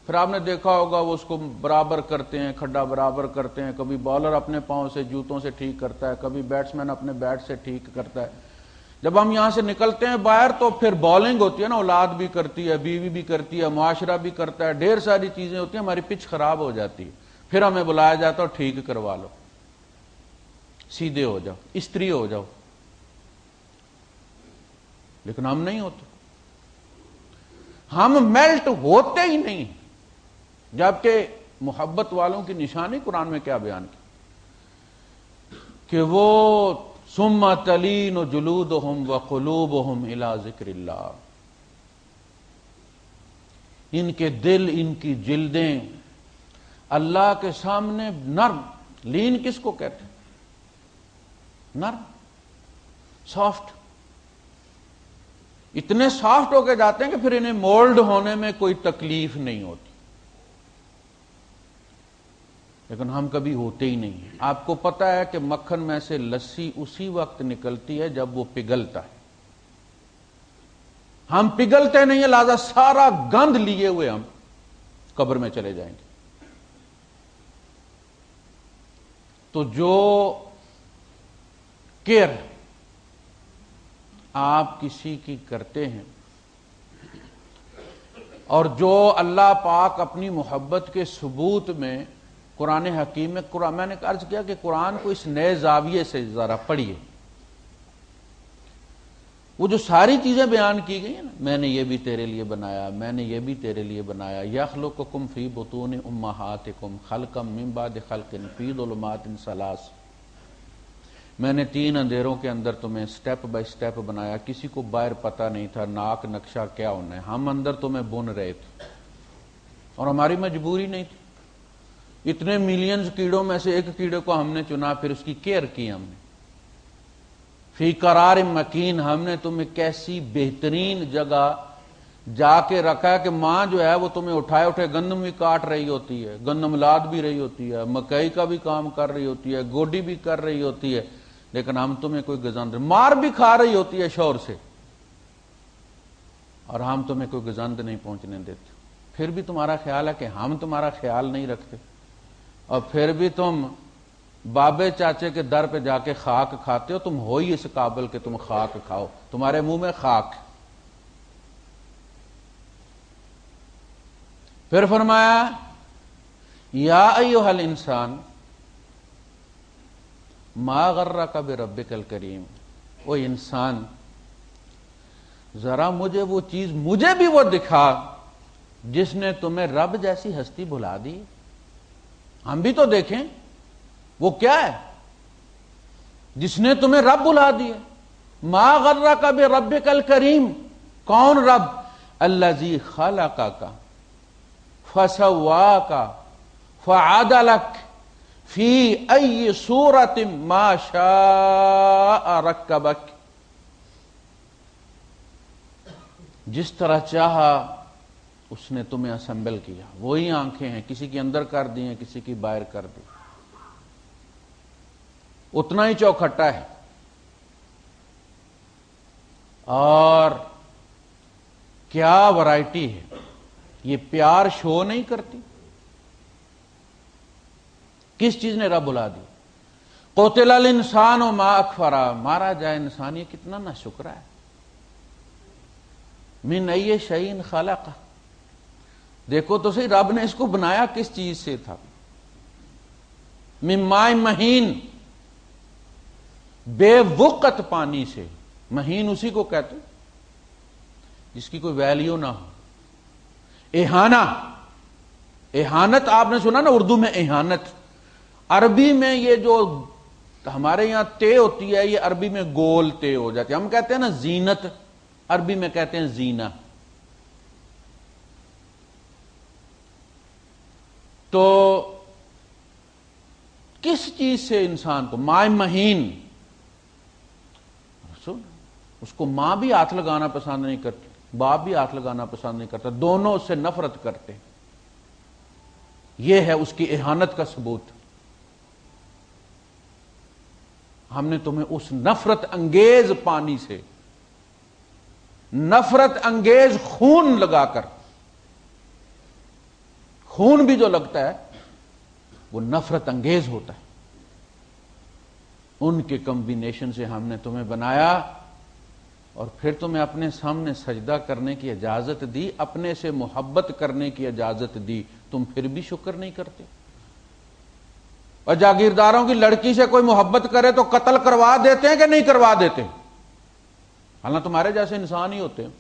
پھر آپ نے دیکھا ہوگا وہ اس کو برابر کرتے ہیں، کھڈا برابر کرتے ہیں۔ کبھی بالر اپنے پاؤں سے، جوتوں سے ٹھیک کرتا ہے۔ کبھی بیٹسمین اپنے بیٹ سے ٹھیک کرتا ہے۔ جب ہم یہاں سے نکلتے ہیں باہر تو پھر بالنگ ہوتی ہے نا، اولاد بھی کرتی ہے، بیوی بھی کرتی ہے، معاشرہ بھی کرتا ہے۔ ڈھیر ساری چیزیں ہوتی ہیں، ہماری پچ خراب ہو جاتی ہے۔ پھر ہمیں بلایا جاتا ہے ٹھیک کروا لو۔ سیدھے ہو جاؤ، استری ہو جاؤ۔ لیکن ہم نہیں ہوتے۔ ہم میلٹ ہوتے ہی نہیں جبکہ محبت والوں کی نشانی قرآن میں کیا بیان کی؟ کہ وہ سم تلین و جلود ہم و قلوب ہم الا ذکر اللہ۔ ان کے دل، ان کی جلدیں اللہ کے سامنے نرم۔ لین کس کو کہتے ہیں؟ نرم، سافٹ۔ اتنے سافٹ ہو کے جاتے ہیں کہ پھر انہیں مولڈ ہونے میں کوئی تکلیف نہیں ہوتی۔ لیکن ہم کبھی ہوتے ہی نہیں ہیں۔ آپ کو پتا ہے کہ مکھن میں سے لسی اسی وقت نکلتی ہے جب وہ پگھلتا ہے۔ ہم پگھلتے نہیں ہیں، لہذا سارا گند لیے ہوئے ہم قبر میں چلے جائیں گے۔ تو جو کیئر آپ کسی کی کرتے ہیں اور جو اللہ پاک اپنی محبت کے ثبوت میں قرآن حکیم میں قرآن میں نے عرض کیا کہ قرآن کو اس نئے زاویے سے ذرا پڑھیے۔ وہ جو ساری چیزیں بیان کی گئی ہیں نا، میں نے یہ بھی تیرے لیے بنایا، میں نے یہ بھی تیرے لیے بنایا۔ یخلو کو کم فی بتون اما ہاتھ کم خلکم ممباد خلقن فی علمات ان سلاس میں نے تین اندھیروں کے اندر تمہیں سٹیپ بائی سٹیپ بنایا، کسی کو باہر پتا نہیں تھا ناک نقشہ کیا ہونا ہے ہم اندر تمہیں بن رہے تھے۔ اور ہماری مجبوری نہیں تھی۔ اتنے ملینز کیڑوں میں سے ایک کیڑے کو ہم نے چنا، پھر اس کی کیئر کی ہم نے۔ فی قرار مکین، ہم نے تمہیں کیسی بہترین جگہ جا کے رکھا کہ ماں جو ہے وہ تمہیں اٹھائے اٹھے گندم بھی کاٹ رہی ہوتی ہے، گندم لاد بھی رہی ہوتی ہے، مکئی کا بھی کام کر رہی ہوتی ہے، گوڈی بھی کر رہی ہوتی ہے۔ لیکن ہم تمہیں کوئی گزند مار بھی کھا رہی ہوتی ہے شور سے۔ اور ہم تمہیں کوئی گزند نہیں پہنچنے دیتے۔ پھر بھی تمہارا خیال ہے کہ ہم تمہارا خیال نہیں رکھتے۔ اور پھر بھی تم بابے چاچے کے در پہ جا کے خاک کھاتے ہو، تم ہو ہی اس قابل کہ تم خاک کھاؤ۔ تمہارے منہ میں خاک۔ پھر فرمایا، یا ایوہ الانسان ما غرہ کا بے رب کل کریم وہ انسان، ذرا مجھے وہ چیز مجھے بھی وہ دکھا جس نے تمہیں رب جیسی ہستی بھلا دی۔ ہم بھی تو دیکھیں، وہ کیا ہے؟ جس نے تمہیں رب بلا دیا ما غرہ کا بے رب کل کریم کون رب؟ اللہ جی خالہ کا کا فسوا کا فعدلک۔ فی ای سورت ما شاء رکبک۔ جس طرح چاہا، اس نے تمہیں اسمبل کیا۔ وہی آنکھیں ہیں، کسی کی اندر کر دی ہیں، کسی کی باہر کر دی۔ اتنا ہی چوکھٹا ہے۔ اور کیا ورائٹی ہے؟ یہ پیار شو نہیں کرتی۔ کس چیز نے رب بلا دی؟ کوتل انسان و ما اکفرا، مارا جائے انسان، یہ کتنا نہ شکرا ہے۔ میں نئی شعین خالہ کا دیکھو تو صحیح، رب نے اس کو بنایا کس چیز سے تھا؟ مائ مہین۔ بے وقت پانی سے۔ مہین اسی کو کہتے جس کی کوئی ویلیو نہ ہو۔ احانہ۔ احانت آپ نے سنا نا، اردو میں احانت۔ عربی میں یہ جو ہمارے یہاں تے ہوتی ہے، یہ عربی میں گول تے ہو جاتی ہے۔ ہم کہتے ہیں نا زینت، عربی میں کہتے ہیں زینا تو کس چیز سے انسان کو مائ مہین؟ اس کو ماں بھی ہاتھ لگانا پسند نہیں کرتی باپ بھی ہاتھ لگانا پسند نہیں کرتا، دونوں اس سے نفرت کرتے۔ یہ ہے اس کی احانت کا ثبوت۔ ہم نے تمہیں اس نفرت انگیز پانی سے، نفرت انگیز خون لگا کر، خون بھی جو لگتا ہے، وہ نفرت انگیز ہوتا ہے۔ ان کے کمبینیشن سے ہم نے تمہیں بنایا اور پھر تمہیں اپنے سامنے سجدہ کرنے کی اجازت دی، اپنے سے محبت کرنے کی اجازت دی۔ تم پھر بھی شکر نہیں کرتے۔ اور جاگیرداروں کی لڑکی سے کوئی محبت کرے تو قتل کروا دیتے ہیں کہ نہیں کروا دیتے حالانکہ تمہارے جیسے انسان ہی ہوتے ہیں۔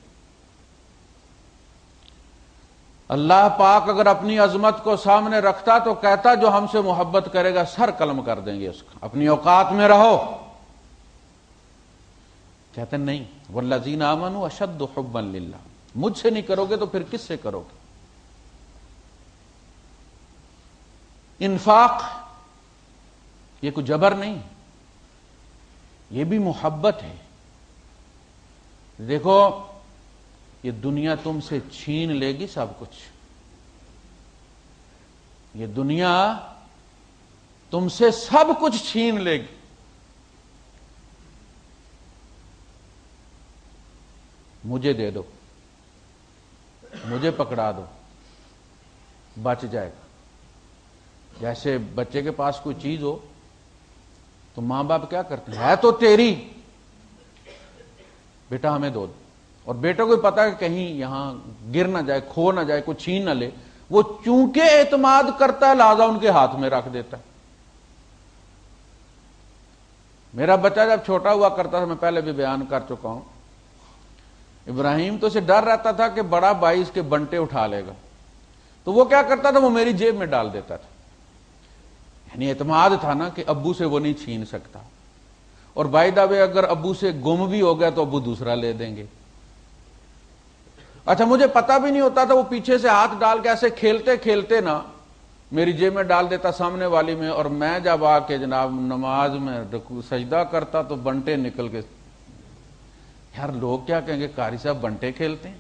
اللہ پاک اگر اپنی عظمت کو سامنے رکھتا تو کہتا جو ہم سے محبت کرے گا، سر قلم کر دیں گے اس کا۔ اپنی اوقات میں رہو۔ کہتے نہیں وہ لذین امن اشد حب اللہ مجھ سے نہیں کرو گے تو پھر کس سے کرو گے؟ انفاق یہ کوئی جبر نہیں۔ یہ بھی محبت ہے۔ دیکھو، یہ دنیا تم سے چھین لے گی سب کچھ۔ یہ دنیا تم سے سب کچھ چھین لے گی۔ مجھے دے دو۔ مجھے پکڑا دو۔ بچ جائے گا۔ جیسے بچے کے پاس کوئی چیز ہو تو ماں باپ کیا کرتے ہیں؟ ہے تو تیری۔ بیٹا ہمیں دو۔ اور بیٹا کو پتا کہ کہیں یہاں گر نہ جائے، کھو نہ جائے، کوئی چھین نہ لے۔ وہ چونکہ اعتماد کرتا ہے، لہذا ان کے ہاتھ میں رکھ دیتا ہے۔ میرا بچہ جب چھوٹا ہوا کرتا تھا، میں پہلے بھی بیان کر چکا ہوں۔ ابراہیم تو اسے ڈر رہتا تھا کہ بڑا بھائی اس کے بنٹے اٹھا لے گا۔ تو وہ کیا کرتا تھا؟ وہ میری جیب میں ڈال دیتا تھا۔ یعنی اعتماد تھا نا کہ ابو سے وہ نہیں چھین سکتا۔ اور بائی دعوے اگر ابو سے گم بھی ہو گیا تو ابو دوسرا لے دیں گے۔ اچھا مجھے پتا بھی نہیں ہوتا تھا وہ پیچھے سے ہاتھ ڈال کے ایسے کھیلتے کھیلتے نا، میری جیب میں ڈال دیتا سامنے والی میں، اور میں جب آ کے جناب نماز میں سجدہ کرتا تو بنٹے نکل کے۔ یار، لوگ کیا کہیں گے؟ کاری صاحب بنٹے کھیلتے ہیں۔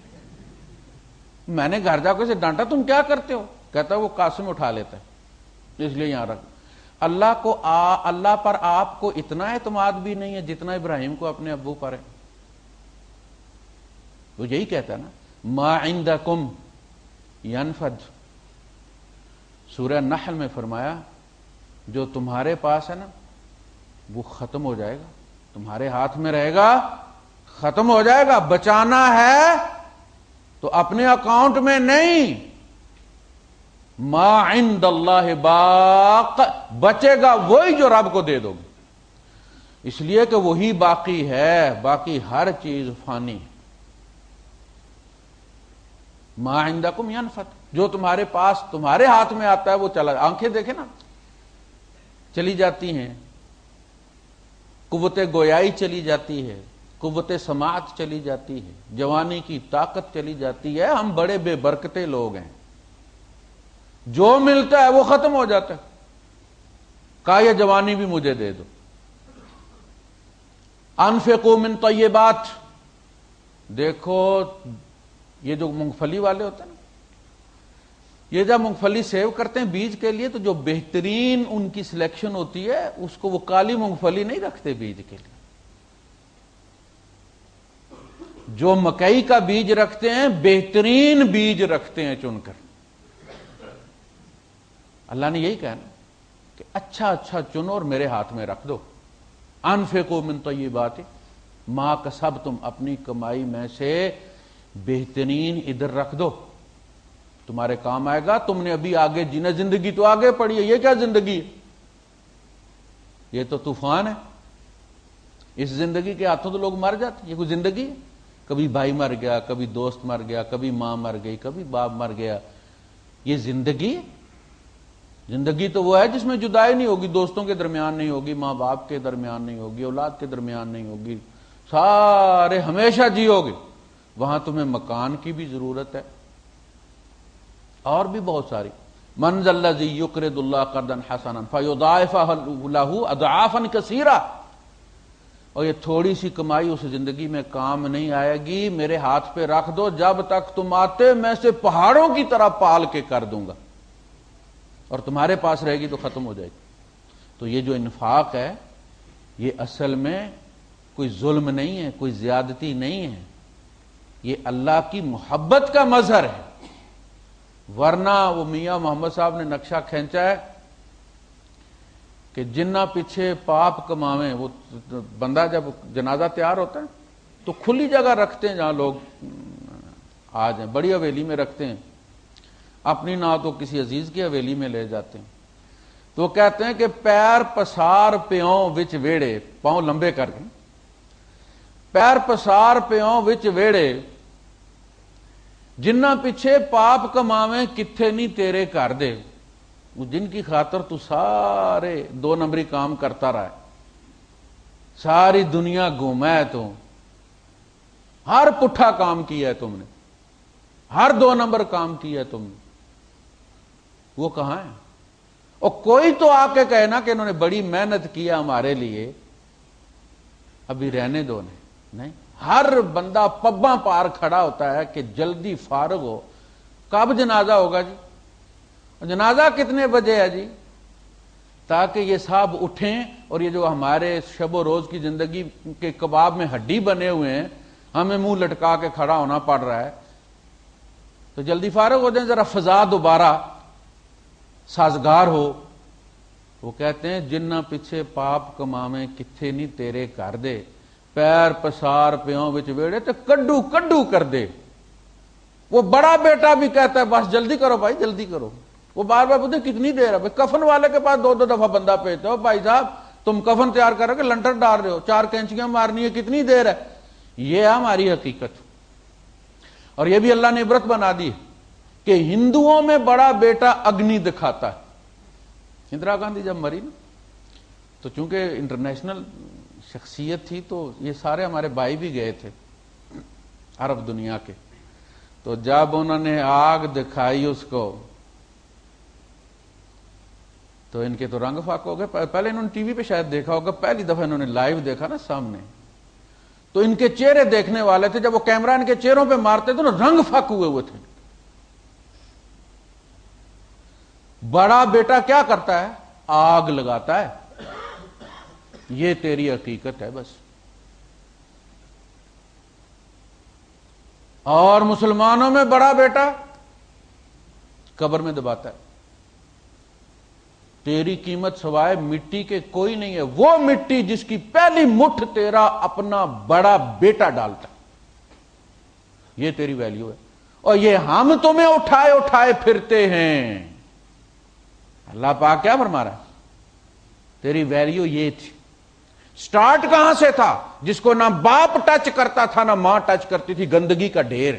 میں نے گھر جا کے ڈانٹا، تم کیا کرتے ہو؟ کہتا وہ قاسم اٹھا لیتا ہے، اس لیے یہاں رکھ۔ اللہ کو آ اللہ پر آپ کو اتنا اعتماد بھی نہیں ہے جتنا ابراہیم کو اپنے ابو پر ہے۔ وہ یہی کہتا ہے نا، ما عندکم ینفد سورہ نحل میں فرمایا، جو تمہارے پاس ہے نا، وہ ختم ہو جائے گا۔ تمہارے ہاتھ میں رہے گا، ختم ہو جائے گا۔ بچانا ہے تو اپنے اکاؤنٹ میں نہیں۔ ما عند اللہ باق، بچے گا وہی جو رب کو دے دو گے۔ اس لیے کہ وہی باقی ہے، باقی ہر چیز فانی۔ ہے ماں عندکم ینفت جو تمہارے پاس تمہارے ہاتھ میں آتا ہے، وہ چلا، آنکھیں دیکھیں نا۔ چلی جاتی ہیں۔ قوت گویائی چلی جاتی ہے۔ قوت سماعت چلی جاتی ہے۔ جوانی کی طاقت چلی جاتی ہے۔ ہم بڑے بے برکتے لوگ ہیں۔ جو ملتا ہے وہ ختم ہو جاتا ہے۔ کہا، یہ جوانی بھی مجھے دے دو۔ انفقو من طیبات۔ دیکھو، یہ جو مونگ پھلی والے ہوتے ہیں نا، یہ جب مونگ پھلی سیو کرتے ہیں بیج کے لیے، تو جو بہترین ان کی سلیکشن ہوتی ہے، اس کو وہ کالی مونگ پھلی نہیں رکھتے بیج کے لیے۔ جو مکئی کا بیج رکھتے ہیں، بہترین بیج رکھتے ہیں چن کر۔ اللہ نے یہی کہنا کہ اچھا اچھا چنو اور میرے ہاتھ میں رکھ دو۔ انفے کو من تو یہ بات ماں کا سب تم اپنی کمائی میں سے بہترین ادھر رکھ دو۔ تمہارے کام آئے گا، تم نے ابھی آگے جینا زندگی تو آگے پڑی ہے، یہ کیا زندگی ہے؟ یہ تو طوفان ہے۔ اس زندگی کے ہاتھوں تو لوگ مر جاتے یہ کوئی زندگی ہے؟ کبھی بھائی مر گیا، کبھی دوست مر گیا، کبھی ماں مر گئی، کبھی باپ مر گیا۔ یہ زندگی ہے۔ زندگی تو وہ ہے جس میں جدائی نہیں ہوگی، دوستوں کے درمیان نہیں ہوگی، ماں باپ کے درمیان نہیں ہوگی، اولاد کے درمیان نہیں ہوگی، سارے ہمیشہ جیو گے۔ وہاں تمہیں مکان کی بھی ضرورت ہے۔ اور بھی بہت ساری۔ منز اللہ یقرد اللہ کردن حسن ادعافن کثیرہ۔ اور یہ تھوڑی سی کمائی اس زندگی میں کام نہیں آئے گی، میرے ہاتھ پہ رکھ دو، جب تک تم آتے، میں سے پہاڑوں کی طرح پال کے کر دوں گا۔ اور تمہارے پاس رہے گی تو ختم ہو جائے گی۔ تو یہ جو انفاق ہے، یہ اصل میں کوئی ظلم نہیں ہے، کوئی زیادتی نہیں ہے۔ یہ اللہ کی محبت کا مظہر ہے۔ ورنہ وہ میاں محمد صاحب نے نقشہ کھینچا ہے کہ جنہ پیچھے پاپ کماویں، وہ بندہ جب جنازہ تیار ہوتا ہے تو کھلی جگہ رکھتے ہیں جہاں لوگ آ جائیں، بڑی حویلی میں رکھتے ہیں۔ اپنی نہ تو کسی عزیز کی حویلی میں لے جاتے ہیں۔ تو وہ کہتے ہیں کہ پیر پسار پیوں وچ ویڑے، پاؤں لمبے کر کے۔ پیر پسار پیوں وچ ویڑے، جنہ پیچھے پاپ کماویں کتنے نہیں تیرے کر دے۔ جن کی خاطر تو سارے دو نمبری کام کرتا رہا ہے۔ ساری دنیا گھوما ہے تو۔ ہر پٹھا کام کیا ہے تم نے۔ ہر دو نمبر کام کیا ہے تم نے۔ وہ کہاں ہے اور کوئی تو آ کے کہنا کہ انہوں نے بڑی محنت کیا ہمارے لیے۔ ابھی رہنے دو نہیں، ہر بندہ پبا پار کھڑا ہوتا ہے کہ جلدی فارغ ہو۔ کب جنازہ ہوگا جی؟ جنازہ کتنے بجے ہے جی؟ تاکہ یہ صاحب اٹھیں اور یہ جو ہمارے شب و روز کی زندگی کے کباب میں ہڈی بنے ہوئے ہیں، ہمیں منہ لٹکا کے کھڑا ہونا پڑ رہا ہے۔ تو جلدی فارغ ہو جائیں، ذرا فضا دوبارہ۔ سازگار ہو، وہ کہتے ہیں، جنہ پیچھے پاپ کمامے کتھے نہیں تیرے کر دے۔ پیر پسار پیوں بچ ویڑے تو کڈو کڈو کر دے۔ وہ بڑا بیٹا بھی کہتا ہے، بس جلدی کرو بھائی، جلدی کرو۔ وہ بار بار پوچھتے کتنی دیر ہے؟ کفن والے کے پاس دو دو دفعہ بندہ پیتے ہو بھائی صاحب، تم کفن تیار کر رہے لنٹر ڈال رہے ہو؟ چار کینچیاں مارنی ہے کتنی دیر ہے؟ یہ ہے ہماری حقیقت۔ اور یہ بھی اللہ نے عبرت بنا دی کہ ہندوؤں میں بڑا بیٹا اگنی دکھاتا ہے۔ اندرا گاندھی جب مری نا، تو چونکہ انٹرنیشنل شخصیت تھی، تو یہ سارے ہمارے بھائی بھی گئے تھے عرب دنیا کے۔ تو جب انہوں نے آگ دکھائی اس کو، تو ان کے تو رنگ فاق ہو گئے۔ پہلے انہوں نے ٹی وی پہ شاید دیکھا ہوگا، پہلی دفعہ انہوں نے لائیو دیکھا نا سامنے۔ تو ان کے چہرے دیکھنے والے تھے، جب وہ کیمرہ ان کے چہروں پہ مارتے تو نا رنگ فاق ہوئے ہوئے تھے۔ بڑا بیٹا کیا کرتا ہے؟ آگ لگاتا ہے۔ یہ تیری حقیقت ہے بس۔ اور مسلمانوں میں بڑا بیٹا قبر میں دباتا ہے۔ تیری قیمت سوائے مٹی کے کوئی نہیں ہے۔ وہ مٹی جس کی پہلی مٹھ تیرا اپنا بڑا بیٹا ڈالتا ہے۔ یہ تیری ویلیو ہے۔ اور یہ ہم تمہیں اٹھائے اٹھائے پھرتے ہیں۔ اللہ پاک کیا فرما رہا ہے؟ تیری ویلیو یہ تھی۔ سٹارٹ کہاں سے تھا؟ جس کو نہ باپ ٹچ کرتا تھا، نہ ماں ٹچ کرتی تھی، گندگی کا ڈھیر۔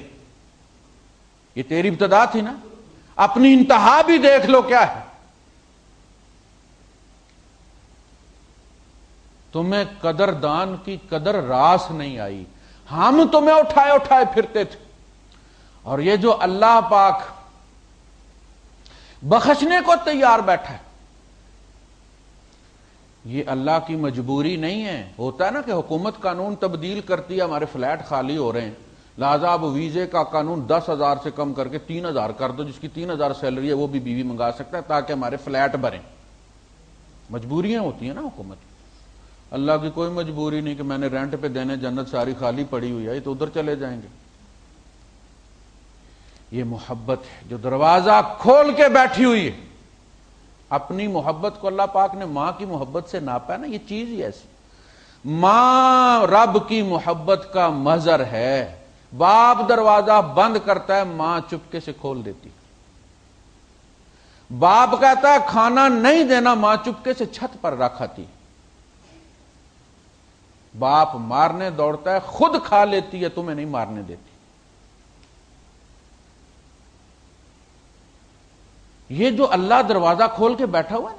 یہ تیری ابتدا تھی نا؟ اپنی انتہا بھی دیکھ لو کیا ہے۔ تمہیں قدر دان کی قدر راس نہیں آئی۔ ہم تمہیں اٹھائے اٹھائے پھرتے تھے۔ اور یہ جو اللہ پاک بخشنے کو تیار بیٹھا ہے۔ یہ اللہ کی مجبوری نہیں ہے۔ ہوتا ہے نا کہ حکومت قانون تبدیل کرتی ہے، ہمارے فلیٹ خالی ہو رہے ہیں۔ لہذا اب ویزے کا قانون دس ہزار سے کم کر کے تین ہزار کر دو، جس کی تین ہزار سیلری ہے، وہ بھی بیوی منگا سکتا ہے تاکہ ہمارے فلیٹ بھریں۔ مجبوریاں ہوتی ہیں نا حکومت۔ اللہ کی کوئی مجبوری نہیں کہ میں نے رینٹ پہ دینے جنت ساری خالی پڑی ہوئی ہے تو ادھر چلے جائیں گے۔ یہ محبت ہے جو دروازہ کھول کے بیٹھی ہوئی ہے۔ اپنی محبت کو اللہ پاک نے ماں کی محبت سے ناپا ہے نا، یہ چیز ہی ایسی۔ ماں رب کی محبت کا مظہر ہے۔ باپ دروازہ بند کرتا ہے، ماں چپکے سے کھول دیتی۔ باپ کہتا ہے، کھانا نہیں دینا، ماں چپکے سے چھت پر رکھاتی باپ مارنے دوڑتا ہے، خود کھا لیتی ہے، تمہیں نہیں مارنے دیتی۔ یہ جو اللہ دروازہ کھول کے بیٹھا ہوا ہے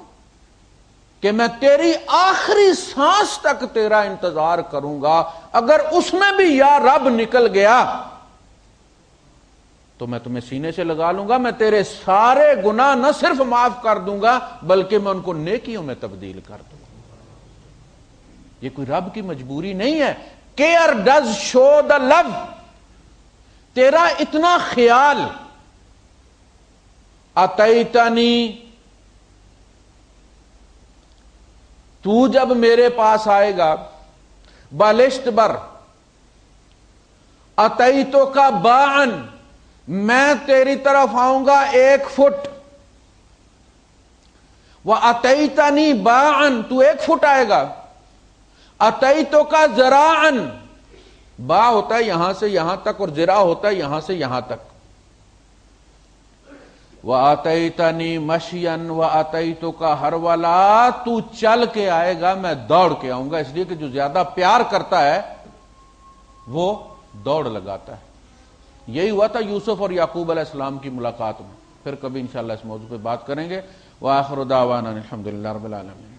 کہ میں تیری آخری سانس تک تیرا انتظار کروں گا، اگر اس میں بھی یا رب نکل گیا تو میں تمہیں سینے سے لگا لوں گا، میں تیرے سارے گنا نہ صرف معاف کر دوں گا، بلکہ میں ان کو نیکیوں میں تبدیل کر دوں گا۔ یہ کوئی رب کی مجبوری نہیں ہے۔ کیئر ڈز شو دا لو تیرا اتنا خیال اتنی تو جب میرے پاس آئے گا بالشت بر اتو کا بان میں تیری طرف آؤں گا ایک فٹ۔ وہ اتنی بان تو ایک فٹ آئے گا۔ اتو کا زراعن با ہوتا ہے یہاں سے یہاں تک اور زرا ہوتا ہے یہاں سے یہاں تک۔ وہ آتئی تنی مشین و آتئی تو کا ہر والا تو چل کے آئے گا، میں دوڑ کے آؤں گا۔ اس لیے کہ جو زیادہ پیار کرتا ہے، وہ دوڑ لگاتا ہے۔ یہی ہوا تھا یوسف اور یعقوب علیہ السلام کی ملاقات میں۔ پھر کبھی انشاءاللہ اس موضوع پہ بات کریں گے۔ وہ آخر الحمد للہ رب العالمین۔